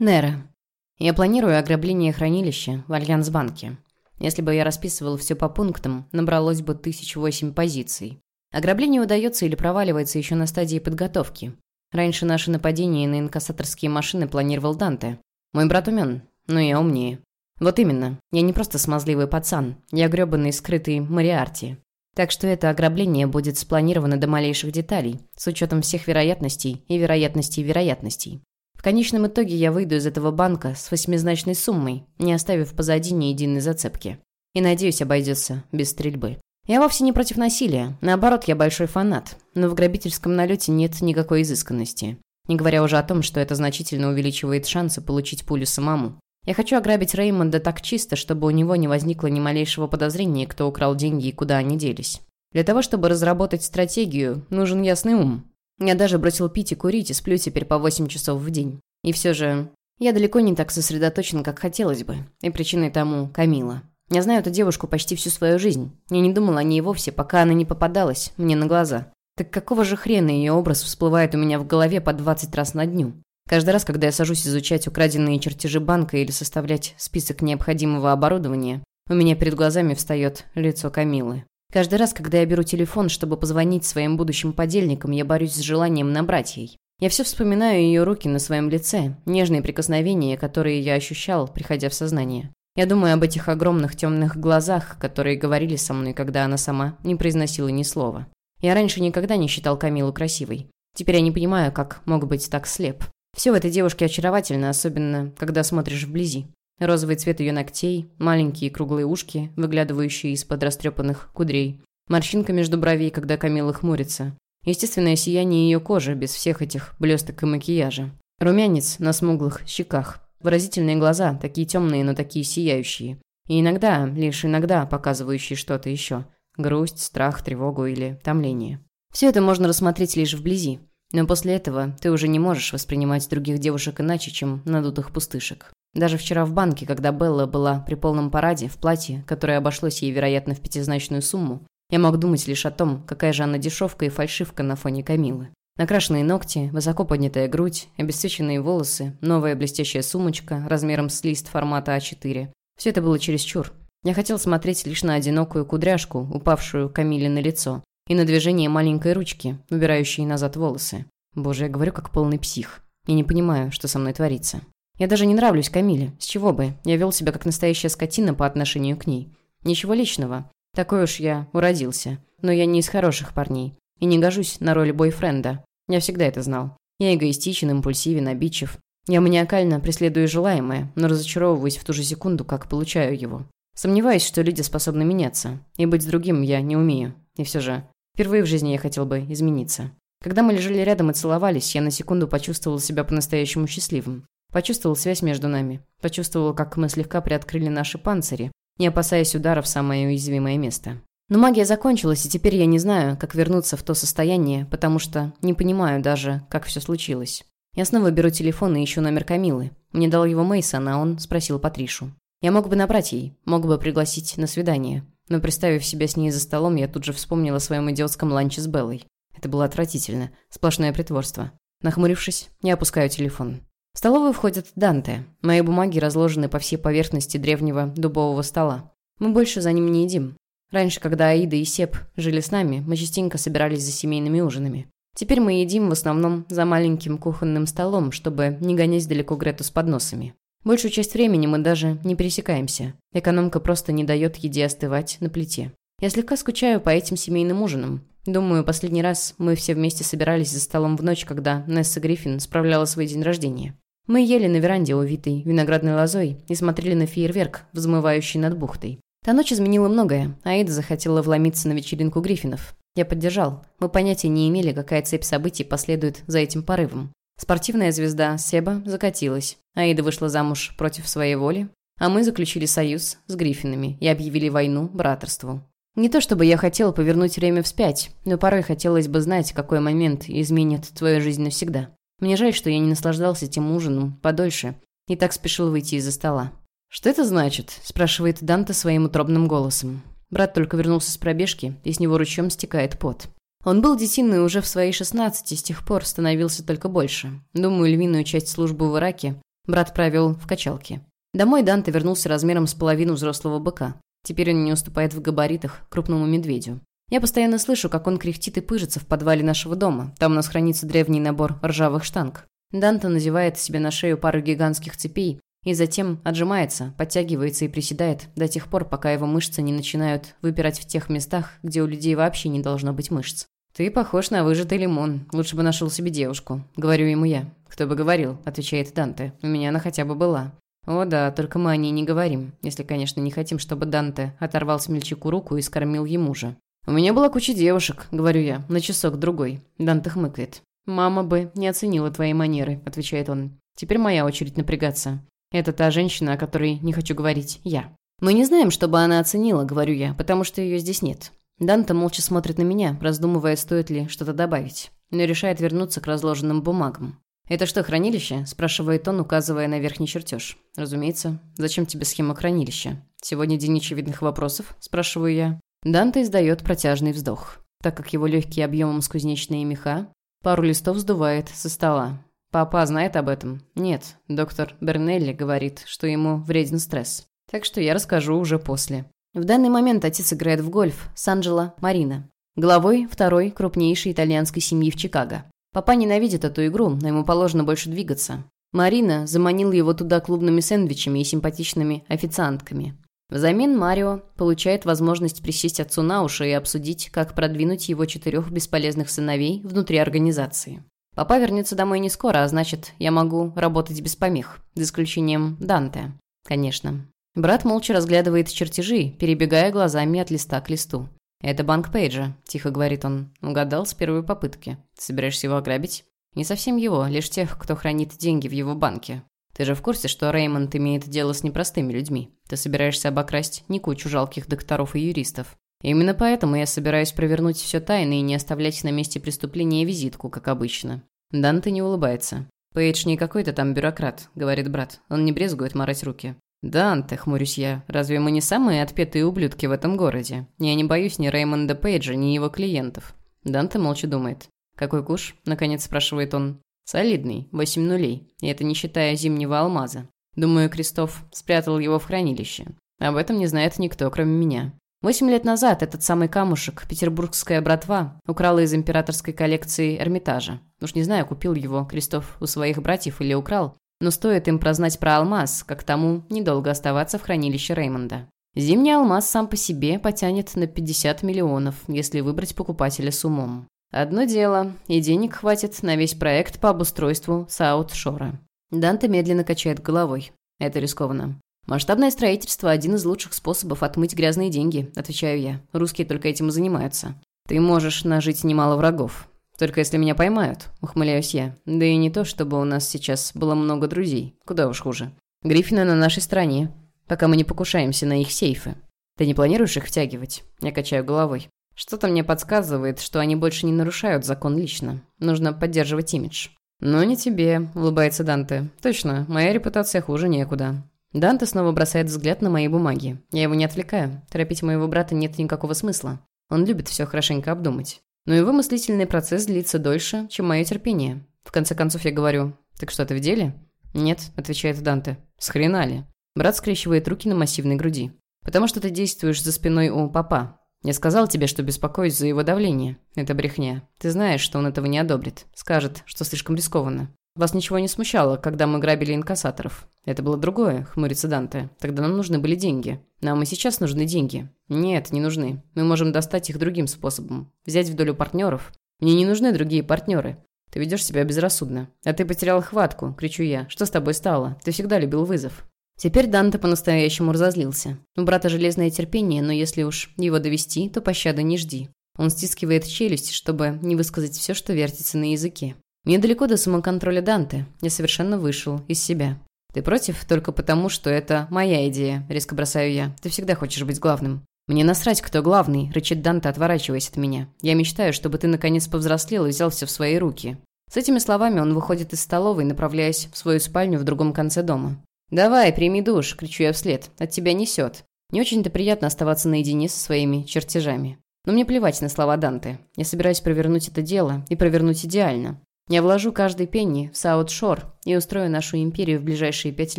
Нера. Я планирую ограбление хранилища в Альянсбанке. Если бы я расписывал все по пунктам, набралось бы тысяч восемь позиций. Ограбление удается или проваливается еще на стадии подготовки. Раньше наше нападение на инкассаторские машины планировал Данте. Мой брат умен, но я умнее. Вот именно, я не просто смазливый пацан, я грёбаный скрытый Мариарти. Так что это ограбление будет спланировано до малейших деталей, с учетом всех вероятностей и вероятностей вероятностей. В конечном итоге я выйду из этого банка с восьмизначной суммой, не оставив позади ни единой зацепки. И, надеюсь, обойдется без стрельбы. Я вовсе не против насилия. Наоборот, я большой фанат. Но в грабительском налете нет никакой изысканности. Не говоря уже о том, что это значительно увеличивает шансы получить пулю самому. Я хочу ограбить Реймонда так чисто, чтобы у него не возникло ни малейшего подозрения, кто украл деньги и куда они делись. Для того, чтобы разработать стратегию, нужен ясный ум. Я даже бросил пить и курить и сплю теперь по 8 часов в день. И все же, я далеко не так сосредоточен, как хотелось бы. И причиной тому Камила. Я знаю эту девушку почти всю свою жизнь. Я не думал о ней вовсе, пока она не попадалась мне на глаза. Так какого же хрена ее образ всплывает у меня в голове по 20 раз на дню? Каждый раз, когда я сажусь изучать украденные чертежи банка или составлять список необходимого оборудования, у меня перед глазами встает лицо Камилы. Каждый раз, когда я беру телефон, чтобы позвонить своим будущим подельникам, я борюсь с желанием набрать ей. Я все вспоминаю ее руки на своем лице, нежные прикосновения, которые я ощущал, приходя в сознание. Я думаю об этих огромных темных глазах, которые говорили со мной, когда она сама не произносила ни слова. Я раньше никогда не считал Камилу красивой. Теперь я не понимаю, как мог быть так слеп. Все в этой девушке очаровательно, особенно когда смотришь вблизи. Розовый цвет ее ногтей, маленькие круглые ушки, выглядывающие из-под растрепанных кудрей. Морщинка между бровей, когда Камила хмурится. Естественное сияние ее кожи, без всех этих блесток и макияжа. Румянец на смуглых щеках. Выразительные глаза, такие темные, но такие сияющие. И иногда, лишь иногда, показывающие что-то еще. Грусть, страх, тревогу или томление. Все это можно рассмотреть лишь вблизи. Но после этого ты уже не можешь воспринимать других девушек иначе, чем надутых пустышек. Даже вчера в банке, когда Белла была при полном параде, в платье, которое обошлось ей, вероятно, в пятизначную сумму, я мог думать лишь о том, какая же она дешевка и фальшивка на фоне Камилы. Накрашенные ногти, высоко поднятая грудь, обесцвеченные волосы, новая блестящая сумочка размером с лист формата А4. Все это было чересчур. Я хотел смотреть лишь на одинокую кудряшку, упавшую Камиле на лицо, и на движение маленькой ручки, убирающей назад волосы. Боже, я говорю как полный псих. Я не понимаю, что со мной творится. Я даже не нравлюсь Камиле. С чего бы? Я вел себя как настоящая скотина по отношению к ней. Ничего личного. Такой уж я уродился. Но я не из хороших парней. И не гожусь на роль бойфренда. Я всегда это знал. Я эгоистичен, импульсивен, обидчив. Я маниакально преследую желаемое, но разочаровываюсь в ту же секунду, как получаю его. Сомневаюсь, что люди способны меняться. И быть с другим я не умею. И все же, впервые в жизни я хотел бы измениться. Когда мы лежали рядом и целовались, я на секунду почувствовал себя по-настоящему счастливым. Почувствовал связь между нами. Почувствовал, как мы слегка приоткрыли наши панцири, не опасаясь удара в самое уязвимое место. Но магия закончилась, и теперь я не знаю, как вернуться в то состояние, потому что не понимаю даже, как все случилось. Я снова беру телефон и ищу номер Камилы. Мне дал его Мейсон, а он спросил Патришу. Я мог бы набрать ей, мог бы пригласить на свидание. Но представив себя с ней за столом, я тут же вспомнила о своем идиотском ланче с Беллой. Это было отвратительно. Сплошное притворство. Нахмурившись, я опускаю телефон. В столовую входит Данте. Мои бумаги разложены по всей поверхности древнего дубового стола. Мы больше за ним не едим. Раньше, когда Аида и Сеп жили с нами, мы частенько собирались за семейными ужинами. Теперь мы едим в основном за маленьким кухонным столом, чтобы не гонять далеко Грету с подносами. Большую часть времени мы даже не пересекаемся. Экономка просто не дает еде остывать на плите. Я слегка скучаю по этим семейным ужинам. Думаю, последний раз мы все вместе собирались за столом в ночь, когда Несса Гриффин справляла свой день рождения. Мы ели на веранде, увитой виноградной лозой, и смотрели на фейерверк, взмывающий над бухтой. Та ночь изменила многое. Аида захотела вломиться на вечеринку Гриффинов. Я поддержал. Мы понятия не имели, какая цепь событий последует за этим порывом. Спортивная звезда Себа закатилась. Аида вышла замуж против своей воли, а мы заключили союз с Гриффинами и объявили войну братерству. Не то чтобы я хотел повернуть время вспять, но порой хотелось бы знать, какой момент изменит твою жизнь навсегда. Мне жаль, что я не наслаждался этим ужином подольше и так спешил выйти из-за стола. «Что это значит?» – спрашивает Данте своим утробным голосом. Брат только вернулся с пробежки, и с него ручьем стекает пот. Он был детиной уже в свои 16, с тех пор становился только больше. Думаю, львиную часть службы в Ираке Брат провел в качалке. Домой Данте вернулся размером с половину взрослого быка. Теперь он не уступает в габаритах крупному медведю. Я постоянно слышу, как он кряхтит и пыжится в подвале нашего дома. Там у нас хранится древний набор ржавых штанг. Данте надевает себе на шею пару гигантских цепей и затем отжимается, подтягивается и приседает до тех пор, пока его мышцы не начинают выпирать в тех местах, где у людей вообще не должно быть мышц. «Ты похож на выжатый лимон. Лучше бы нашел себе девушку», — говорю ему я. «Кто бы говорил», — отвечает Данте. «У меня она хотя бы была». «О да, только мы о ней не говорим, если, конечно, не хотим, чтобы Данте оторвал смельчаку руку и скормил ему же». «У меня была куча девушек», — говорю я, на часок-другой. Данте хмыкает. «Мама бы не оценила твои манеры», — отвечает он. «Теперь моя очередь напрягаться. Это та женщина, о которой не хочу говорить я». «Мы не знаем, чтобы она оценила», — говорю я, потому что ее здесь нет. Данте молча смотрит на меня, раздумывая, стоит ли что-то добавить, но решает вернуться к разложенным бумагам. «Это что, хранилище?» – спрашивает он, указывая на верхний чертеж. «Разумеется. Зачем тебе схема хранилища? Сегодня день очевидных вопросов?» – спрашиваю я. Данте издает протяжный вздох. Так как его легкие объемом с кузнечные меха, пару листов сдувает со стола. «Папа знает об этом?» «Нет. Доктор Бернелли говорит, что ему вреден стресс. Так что я расскажу уже после». В данный момент отец играет в гольф с Анджело Марина, главой второй крупнейшей итальянской семьи в Чикаго. Папа ненавидит эту игру, но ему положено больше двигаться. Марина заманил его туда клубными сэндвичами и симпатичными официантками. Взамен Марио получает возможность присесть отцу на уши и обсудить, как продвинуть его четырех бесполезных сыновей внутри организации. Папа вернется домой не скоро, а значит, я могу работать без помех, за исключением Данте. Конечно. Брат молча разглядывает чертежи, перебегая глазами от листа к листу. «Это банк Пейджа», – тихо говорит он. Угадал с первой попытки. «Ты собираешься его ограбить?» «Не совсем его, лишь тех, кто хранит деньги в его банке. Ты же в курсе, что Реймонд имеет дело с непростыми людьми? Ты собираешься обокрасть не кучу жалких докторов и юристов. Именно поэтому я собираюсь провернуть все тайно и не оставлять на месте преступления визитку, как обычно». Данте не улыбается. «Пейдж не какой-то там бюрократ», — говорит брат. Он не брезгует марать руки. «Да, Анте, хмурюсь я, разве мы не самые отпетые ублюдки в этом городе? Я не боюсь ни Реймонда Пейджа, ни его клиентов». Данте молча думает. «Какой куш?» – наконец спрашивает он. «Солидный, восемь нулей, и это не считая зимнего алмаза. Думаю, Крестов спрятал его в хранилище. Об этом не знает никто, кроме меня. Восемь лет назад этот самый камушек, петербургская братва, украла из императорской коллекции Эрмитажа. Уж не знаю, купил его Крестов у своих братьев или украл, но стоит им прознать про алмаз, как тому недолго оставаться в хранилище Реймонда. Зимний алмаз сам по себе потянет на 50 миллионов, если выбрать покупателя с умом. Одно дело, и денег хватит на весь проект по обустройству Саут-Шора. Данте медленно качает головой. Это рискованно. «Масштабное строительство – один из лучших способов отмыть грязные деньги», – отвечаю я. «Русские только этим и занимаются. Ты можешь нажить немало врагов. «Только если меня поймают», — ухмыляюсь я. «Да и не то, чтобы у нас сейчас было много друзей. Куда уж хуже. Гриффины на нашей стороне, пока мы не покушаемся на их сейфы. Ты не планируешь их втягивать?» Я качаю головой. Что-то мне подсказывает, что они больше не нарушают закон лично. Нужно поддерживать имидж. «Но не тебе», — улыбается Данте. «Точно, моя репутация хуже некуда». Данте снова бросает взгляд на мои бумаги. Я его не отвлекаю. Торопить моего брата нет никакого смысла. Он любит все хорошенько обдумать. Но его мыслительный процесс длится дольше, чем мое терпение. В конце концов я говорю, «Так что, ты в деле?» «Нет», — отвечает Данте. «С ли?» Брат скрещивает руки на массивной груди. «Потому что ты действуешь за спиной у папа. Я сказал тебе, что беспокоюсь за его давление. Это брехня. Ты знаешь, что он этого не одобрит. Скажет, что слишком рискованно. Вас ничего не смущало, когда мы грабили инкассаторов. Это было другое, хмурится Данте. Тогда нам нужны были деньги. Нам и сейчас нужны деньги. Нет, не нужны. Мы можем достать их другим способом. Взять в долю партнеров. Мне не нужны другие партнеры. Ты ведешь себя безрассудно. А ты потерял хватку, кричу я. Что с тобой стало? Ты всегда любил вызов. Теперь Данте по-настоящему разозлился. У брата железное терпение, но если уж его довести, то пощады не жди. Он стискивает челюсть, чтобы не высказать все, что вертится на языке. Мне далеко до самоконтроля Данте. Я совершенно вышел из себя. Ты против только потому, что это моя идея, резко бросаю я. Ты всегда хочешь быть главным. Мне насрать, кто главный, рычит Данте, отворачиваясь от меня. Я мечтаю, чтобы ты наконец повзрослел и взял все в свои руки. С этими словами он выходит из столовой, направляясь в свою спальню в другом конце дома. «Давай, прими душ!» – кричу я вслед. «От тебя несет». Не очень-то приятно оставаться наедине со своими чертежами. Но мне плевать на слова Данте. Я собираюсь провернуть это дело и провернуть идеально. Я вложу каждый пенни в Саут-Шор и устрою нашу империю в ближайшие пять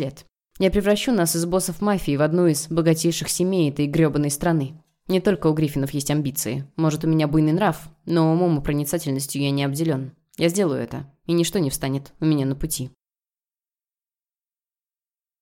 лет. Я превращу нас из боссов мафии в одну из богатейших семей этой грёбаной страны. Не только у Гриффинов есть амбиции. Может, у меня буйный нрав, но умом и проницательностью я не обделен. Я сделаю это, и ничто не встанет у меня на пути.